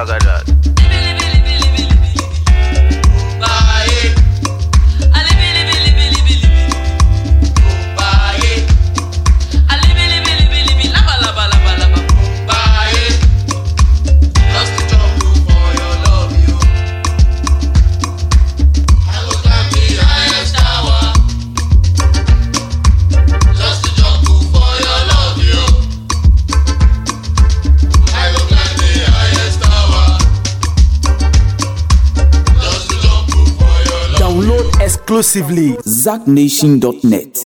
大概的。exclusively ZachNation.net.